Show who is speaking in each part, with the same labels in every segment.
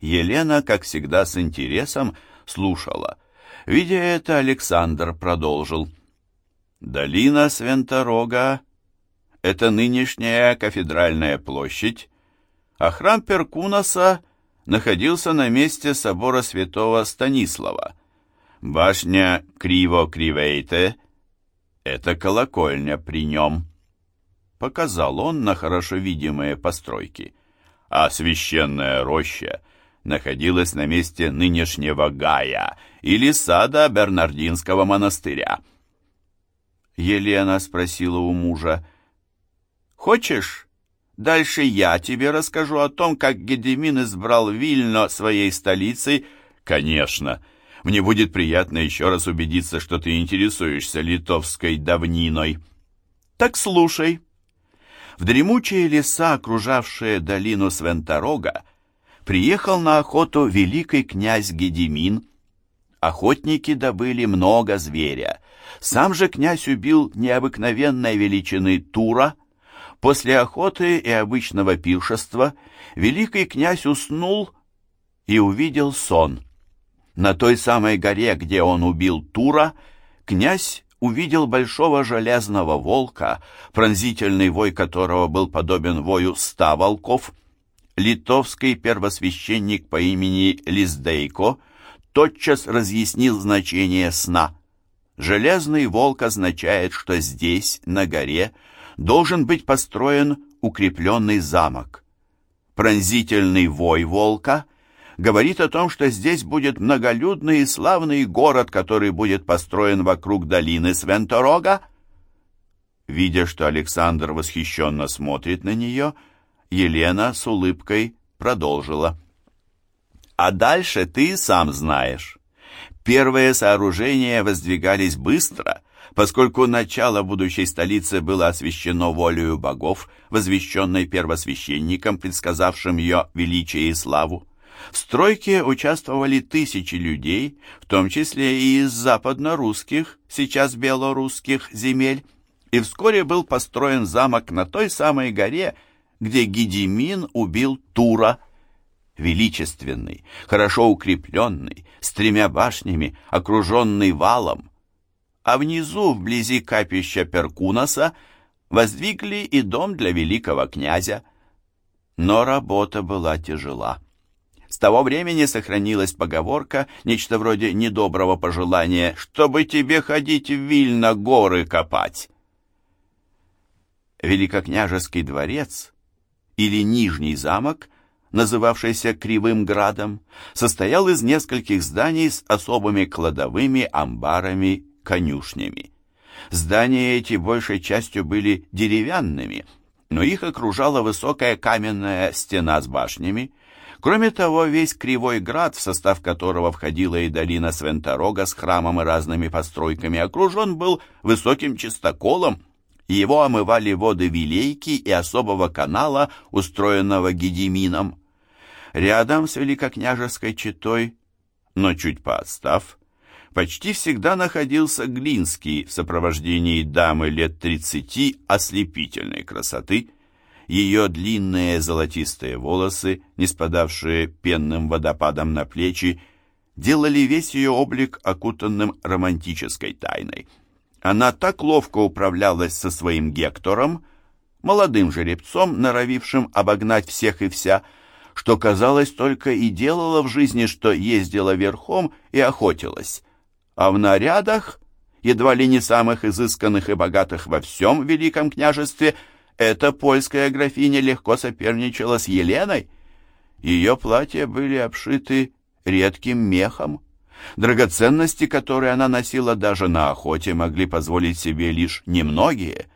Speaker 1: Елена, как всегда, с интересом слушала. Видя это, Александр продолжил. «Долина Свенторога — это нынешняя кафедральная площадь, а храм Перкунаса находился на месте собора святого Станислава. Башня Криво-Кривейте — это колокольня при нем. Показал он на хорошо видимые постройки. А священная роща находилась на месте нынешнего Гая или сада Бернардинского монастыря. Елена спросила у мужа, «Хочешь, дальше я тебе расскажу о том, как Гедемин избрал Вильно своей столицей?» «Конечно!» Мне будет приятно еще раз убедиться, что ты интересуешься литовской давниной. Так слушай. В дремучие леса, окружавшие долину Свенторога, приехал на охоту великий князь Гедемин. Охотники добыли много зверя. Сам же князь убил необыкновенной величины тура. После охоты и обычного пиршества великий князь уснул и увидел сон — на той самой горе, где он убил Тура, князь увидел большого железного волка, пронзительный вой которого был подобен вою ста волков. Литовский первосвященник по имени Лиздейко тотчас разъяснил значение сна. Железный волк означает, что здесь, на горе, должен быть построен укрепленный замок. Пронзительный вой волка говорит о том, что здесь будет многолюдный и славный город, который будет построен вокруг долины Свенторога. Видя, что Александр восхищенно смотрит на нее, Елена с улыбкой продолжила. «А дальше ты сам знаешь. Первые сооружения воздвигались быстро, поскольку начало будущей столицы было освящено волею богов, возвещенной первосвященником, предсказавшим ее величие и славу. В стройке участвовали тысячи людей, в том числе и из западно-русских, сейчас белорусских земель, и вскоре был построен замок на той самой горе, где Гедемин убил Тура. Величественный, хорошо укрепленный, с тремя башнями, окруженный валом. А внизу, вблизи капища Перкунаса, воздвигли и дом для великого князя. Но работа была тяжела. С того времени сохранилась поговорка, нечто вроде недоброго пожелания, «чтобы тебе ходить в Вильно горы копать». Великокняжеский дворец или Нижний замок, называвшийся Кривым Градом, состоял из нескольких зданий с особыми кладовыми, амбарами, конюшнями. Здания эти большей частью были деревянными, но их окружала высокая каменная стена с башнями, Кроме того, весь Кривой Град, в состав которого входила и долина Свенторога с храмом и разными постройками, окружен был высоким чистоколом, его омывали воды Вилейки и особого канала, устроенного Гедемином. Рядом с Великокняжеской четой, но чуть поотстав, почти всегда находился Глинский в сопровождении дамы лет тридцати ослепительной красоты – ее длинные золотистые волосы, не спадавшие пенным водопадом на плечи, делали весь ее облик окутанным романтической тайной. Она так ловко управлялась со своим Гектором, молодым жеребцом, норовившим обогнать всех и вся, что, казалось, только и делала в жизни, что ездила верхом и охотилась. А в нарядах, едва ли не самых изысканных и богатых во всем Великом княжестве, эта польская графиня легко соперничала с Еленой. Ее платья были обшиты редким мехом. Драгоценности, которые она носила даже на охоте, могли позволить себе лишь немногие.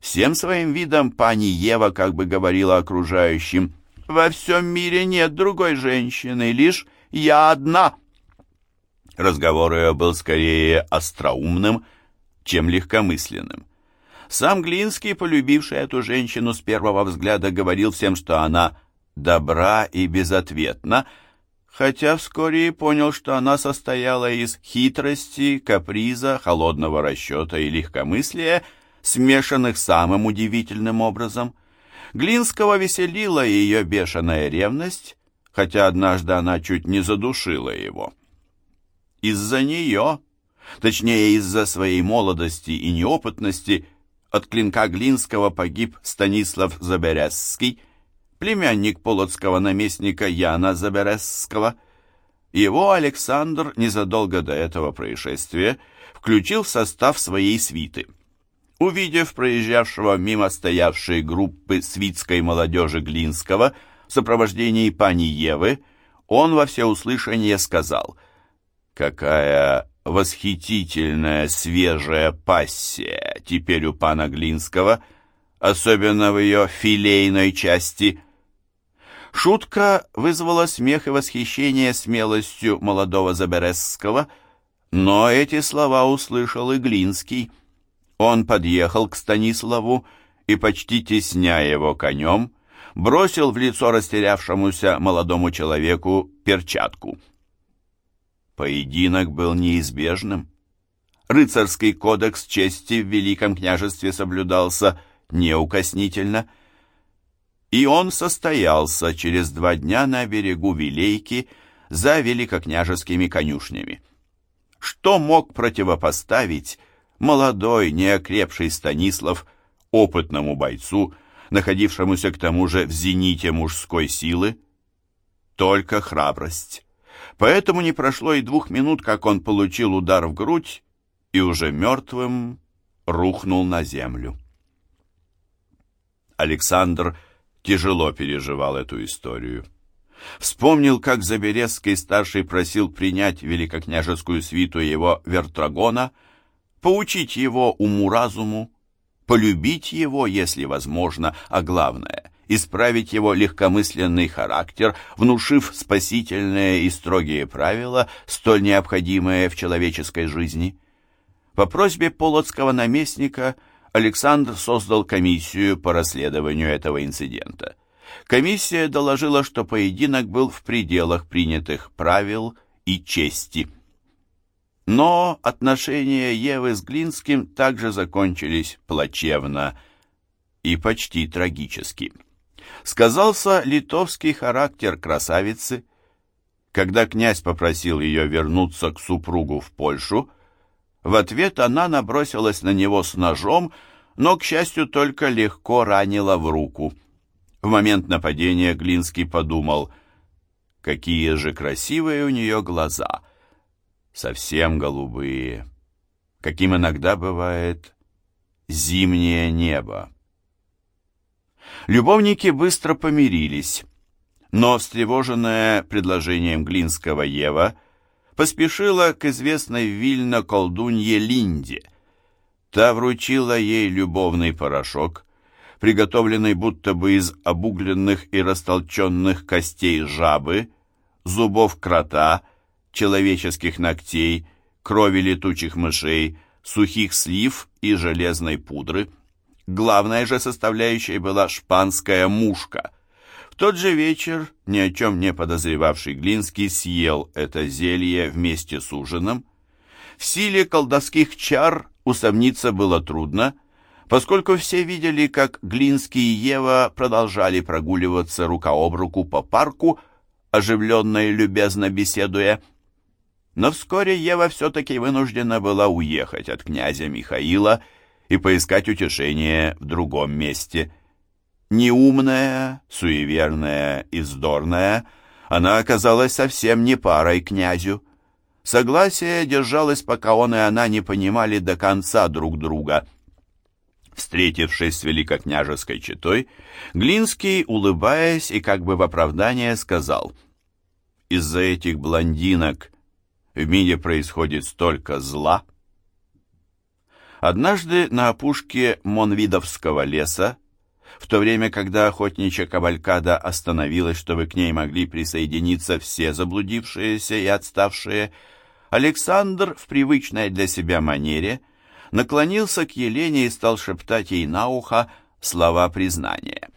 Speaker 1: Всем своим видом пани Ева как бы говорила окружающим, «Во всем мире нет другой женщины, лишь я одна». Разговор ее был скорее остроумным, чем легкомысленным. Сам Глинский, полюбивший эту женщину с первого взгляда, говорил всем, что она добра и безответна, хотя вскоре и понял, что она состояла из хитрости, каприза, холодного расчета и легкомыслия, смешанных самым удивительным образом. Глинского веселила ее бешеная ревность, хотя однажды она чуть не задушила его. Из-за нее, точнее из-за своей молодости и неопытности, от клинка Глинского погиб Станислав Заберезский, племянник полоцкого наместника Яна Заберезского. Его Александр незадолго до этого происшествия включил в состав своей свиты. Увидев проезжавшего мимо стоявшей группы свитской молодежи Глинского в сопровождении пани Евы, он во всеуслышание сказал «Какая восхитительная свежая пассия теперь у пана Глинского, особенно в ее филейной части». Шутка вызвала смех и восхищение смелостью молодого Заберезского, но эти слова услышал и Глинский. Он подъехал к Станиславу и, почти тесня его конем, бросил в лицо растерявшемуся молодому человеку перчатку. Поединок был неизбежным. Рыцарский кодекс чести в Великом княжестве соблюдался неукоснительно – и он состоялся через два дня на берегу Вилейки за великокняжескими конюшнями. Что мог противопоставить молодой, неокрепший Станислав опытному бойцу, находившемуся к тому же в зените мужской силы? Только храбрость. Поэтому не прошло и двух минут, как он получил удар в грудь и уже мертвым рухнул на землю. Александр тяжело переживал эту историю. Вспомнил, как Заберезский старший просил принять великокняжескую свиту его Вертрагона, поучить его уму-разуму, полюбить его, если возможно, а главное — исправить его легкомысленный характер, внушив спасительные и строгие правила, столь необходимые в человеческой жизни. По просьбе полоцкого наместника — Александр создал комиссию по расследованию этого инцидента. Комиссия доложила, что поединок был в пределах принятых правил и чести. Но отношения Евы с Глинским также закончились плачевно и почти трагически. Сказался литовский характер красавицы. Когда князь попросил ее вернуться к супругу в Польшу, в ответ она набросилась на него с ножом, но, к счастью, только легко ранила в руку. В момент нападения Глинский подумал, какие же красивые у нее глаза, совсем голубые, каким иногда бывает зимнее небо. Любовники быстро помирились, но встревоженная предложением Глинского Ева – поспешила к известной Вильно колдунье Линде. Та вручила ей любовный порошок, приготовленный будто бы из обугленных и растолченных костей жабы, зубов крота, человеческих ногтей, крови летучих мышей, сухих слив и железной пудры. Главной же составляющей была шпанская мушка, тот же вечер ни о чем не подозревавший Глинский съел это зелье вместе с ужином. В силе колдовских чар усомниться было трудно, поскольку все видели, как Глинский и Ева продолжали прогуливаться рука об руку по парку, оживленно и любезно беседуя. Но вскоре Ева все-таки вынуждена была уехать от князя Михаила и поискать утешение в другом месте – Неумная, суеверная и вздорная, она оказалась совсем не парой князю. Согласие держалось, пока он и она не понимали до конца друг друга. Встретившись с великокняжеской четой, Глинский, улыбаясь и как бы в оправдание, сказал, «Из-за этих блондинок в мире происходит столько зла». Однажды на опушке Монвидовского леса в то время, когда охотничья кавалькада остановилась, чтобы к ней могли присоединиться все заблудившиеся и отставшие, Александр в привычной для себя манере наклонился к Елене и стал шептать ей на ухо слова признания.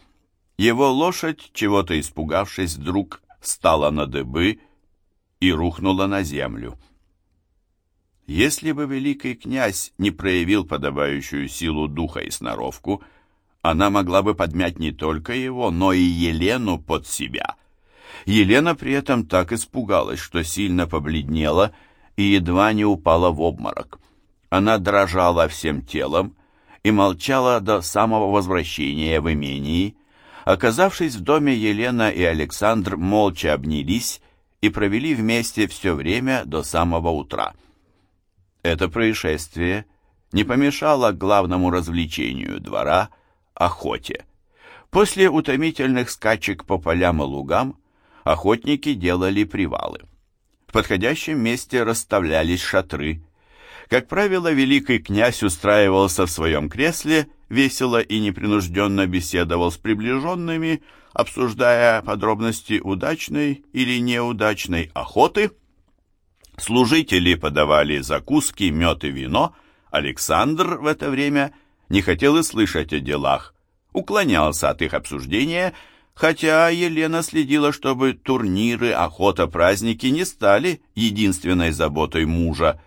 Speaker 1: Его лошадь, чего-то испугавшись, вдруг стала на дыбы и рухнула на землю. Если бы великий князь не проявил подобающую силу духа и сноровку, она могла бы подмять не только его, но и Елену под себя. Елена при этом так испугалась, что сильно побледнела и едва не упала в обморок. Она дрожала всем телом и молчала до самого возвращения в имении. Оказавшись в доме, Елена и Александр молча обнялись и провели вместе все время до самого утра. Это происшествие не помешало главному развлечению двора – охоте. После утомительных скачек по полям и лугам охотники делали привалы. В подходящем месте расставлялись шатры. Как правило, великий князь устраивался в своем кресле, весело и непринужденно беседовал с приближенными, обсуждая подробности удачной или неудачной охоты. Служители подавали закуски, мед и вино. Александр в это время не хотел и слышать о делах, уклонялся от их обсуждения, хотя Елена следила, чтобы турниры, охота, праздники не стали единственной заботой мужа.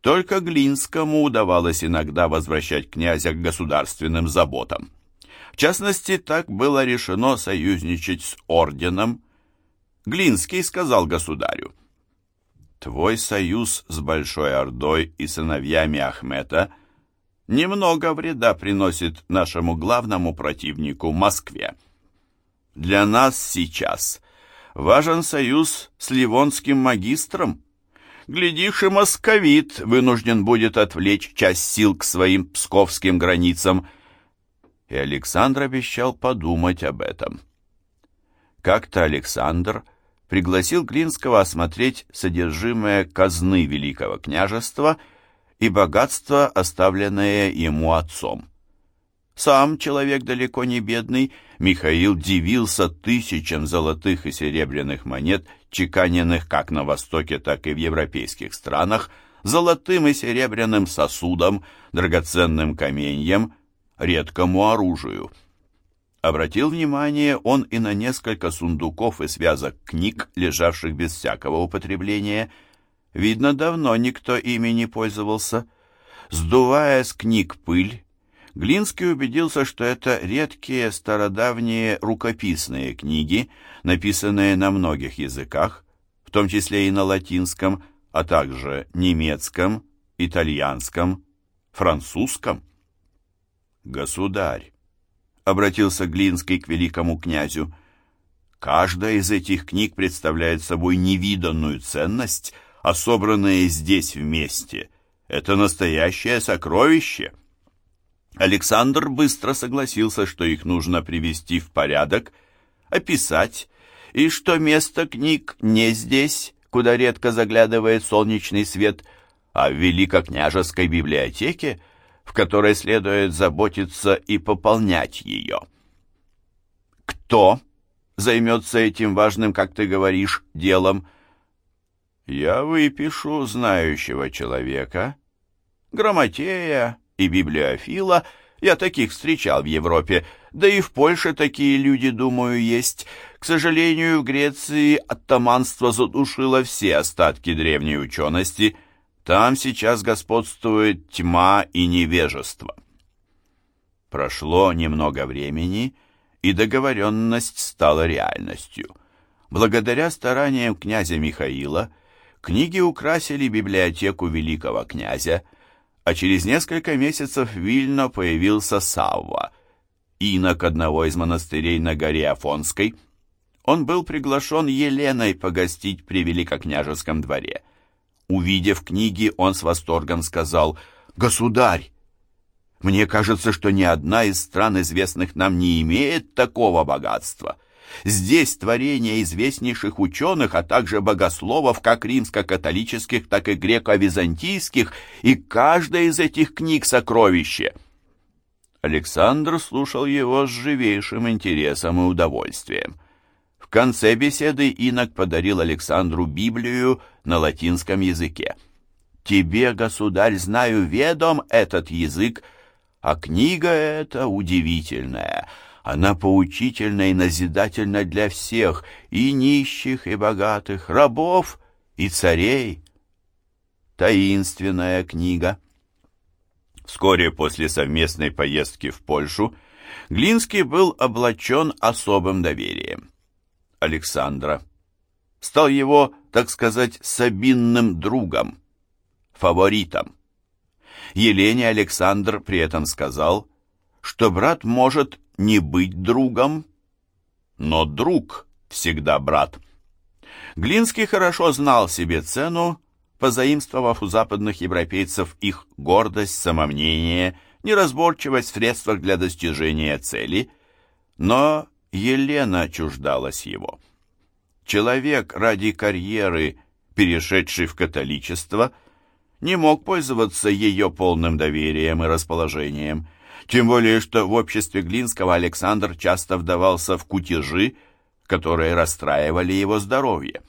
Speaker 1: Только Глинскому удавалось иногда возвращать князя к государственным заботам. В частности, так было решено союзничать с орденом. Глинский сказал государю, «Твой союз с Большой Ордой и сыновьями Ахмета немного вреда приносит нашему главному противнику Москве. Для нас сейчас важен союз с Ливонским магистром. Глядишь, и московит вынужден будет отвлечь часть сил к своим псковским границам. И Александр обещал подумать об этом. Как-то Александр пригласил Глинского осмотреть содержимое казны Великого княжества и богатство, оставленное ему отцом. Сам человек далеко не бедный, Михаил дивился тысячам золотых и серебряных монет, чеканенных как на Востоке, так и в европейских странах, золотым и серебряным сосудом, драгоценным каменьем, редкому оружию. Обратил внимание он и на несколько сундуков и связок книг, лежавших без всякого употребления. Видно, давно никто ими не пользовался. Сдувая с книг пыль, Глинский убедился, что это редкие стародавние рукописные книги, написанные на многих языках, в том числе и на латинском, а также немецком, итальянском, французском. «Государь», — обратился Глинский к великому князю, — «каждая из этих книг представляет собой невиданную ценность, а собранные здесь вместе — это настоящее сокровище». Александр быстро согласился, что их нужно привести в порядок, описать, и что место книг не здесь, куда редко заглядывает солнечный свет, а в Великокняжеской библиотеке, в которой следует заботиться и пополнять ее. Кто займется этим важным, как ты говоришь, делом? Я выпишу знающего человека, грамотея, и библиофила, я таких встречал в Европе, да и в Польше такие люди, думаю, есть. К сожалению, в Греции оттаманство задушило все остатки древней учености. Там сейчас господствует тьма и невежество. Прошло немного времени, и договоренность стала реальностью. Благодаря стараниям князя Михаила книги украсили библиотеку великого князя – а через несколько месяцев в Вильно появился Савва, инок одного из монастырей на горе Афонской. Он был приглашен Еленой погостить при Великокняжеском дворе. Увидев книги, он с восторгом сказал «Государь, мне кажется, что ни одна из стран, известных нам, не имеет такого богатства». Здесь творения известнейших ученых, а также богословов, как римско-католических, так и греко-византийских, и каждая из этих книг — сокровище. Александр слушал его с живейшим интересом и удовольствием. В конце беседы инок подарил Александру Библию на латинском языке. «Тебе, государь, знаю ведом этот язык, а книга эта удивительная». Она поучительна и назидательна для всех, и нищих, и богатых, рабов и царей. Таинственная книга. Вскоре после совместной поездки в Польшу Глинский был облачен особым доверием. Александра. Стал его, так сказать, сабинным другом, фаворитом. Елене Александр при этом сказал, что брат может не быть другом, но друг всегда брат. Глинский хорошо знал себе цену, позаимствовав у западных европейцев их гордость, самомнение, неразборчивость в средствах для достижения цели, но Елена чуждалась его. Человек ради карьеры, перешедший в католичество, не мог пользоваться ее полным доверием и расположением, тем более что в обществе Глинского Александр часто вдавался в кутежи, которые расстраивали его здоровье.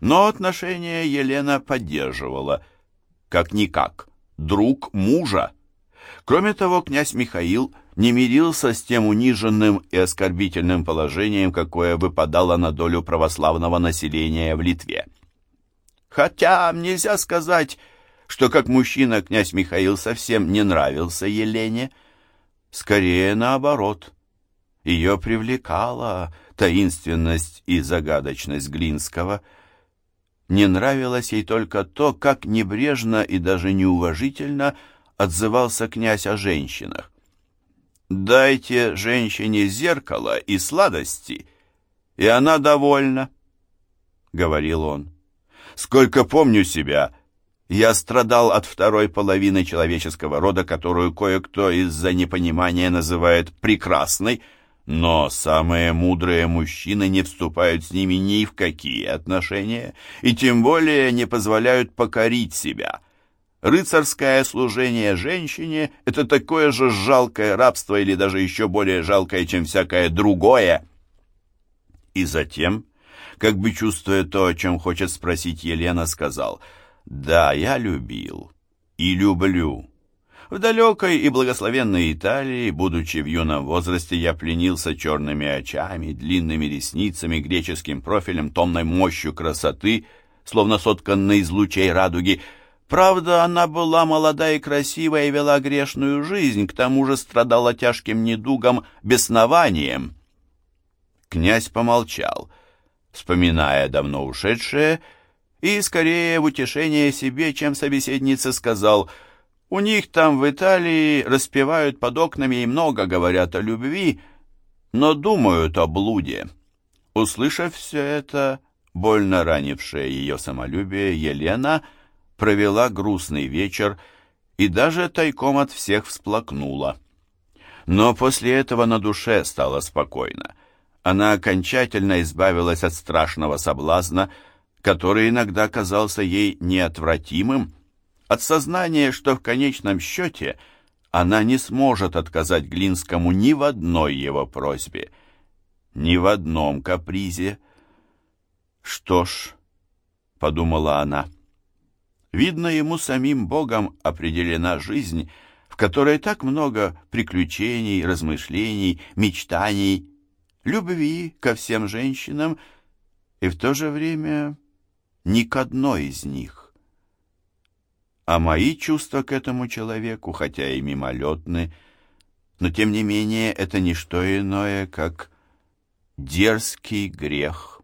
Speaker 1: Но отношения Елена поддерживала, как-никак, друг мужа. Кроме того, князь Михаил не мирился с тем униженным и оскорбительным положением, какое выпадало на долю православного населения в Литве. Хотя нельзя сказать, что как мужчина князь Михаил совсем не нравился Елене, скорее наоборот. Ее привлекала таинственность и загадочность Глинского. Не нравилось ей только то, как небрежно и даже неуважительно отзывался князь о женщинах. «Дайте женщине зеркало и сладости, и она довольна», — говорил он. «Сколько помню себя, я страдал от второй половины человеческого рода, которую кое-кто из-за непонимания называет прекрасной, но самые мудрые мужчины не вступают с ними ни в какие отношения и тем более не позволяют покорить себя. Рыцарское служение женщине – это такое же жалкое рабство или даже еще более жалкое, чем всякое другое. И затем, как бы чувствуя то, о чем хочет спросить Елена, сказал «Да, я любил и люблю». В далекой и благословенной Италии, будучи в юном возрасте, я пленился черными очами, длинными ресницами, греческим профилем, томной мощью красоты, словно сотканной из лучей радуги. Правда, она была молода и красива и вела грешную жизнь, к тому же страдала тяжким недугом, беснованием. Князь помолчал, вспоминая давно ушедшее, и скорее в утешение себе, чем собеседница сказал — у них там в Италии распевают под окнами и много говорят о любви, но думают о блуде. Услышав все это, больно ранившее ее самолюбие, Елена провела грустный вечер и даже тайком от всех всплакнула. Но после этого на душе стало спокойно. Она окончательно избавилась от страшного соблазна, который иногда казался ей неотвратимым, от сознания, что в конечном счете она не сможет отказать Глинскому ни в одной его просьбе, ни в одном капризе. «Что ж», — подумала она, — «видно, ему самим Богом определена жизнь, в которой так много приключений, размышлений, мечтаний, любви ко всем женщинам и в то же время ни к одной из них. А мои чувства к этому человеку, хотя и мимолетны, но тем не менее это не что иное, как дерзкий грех.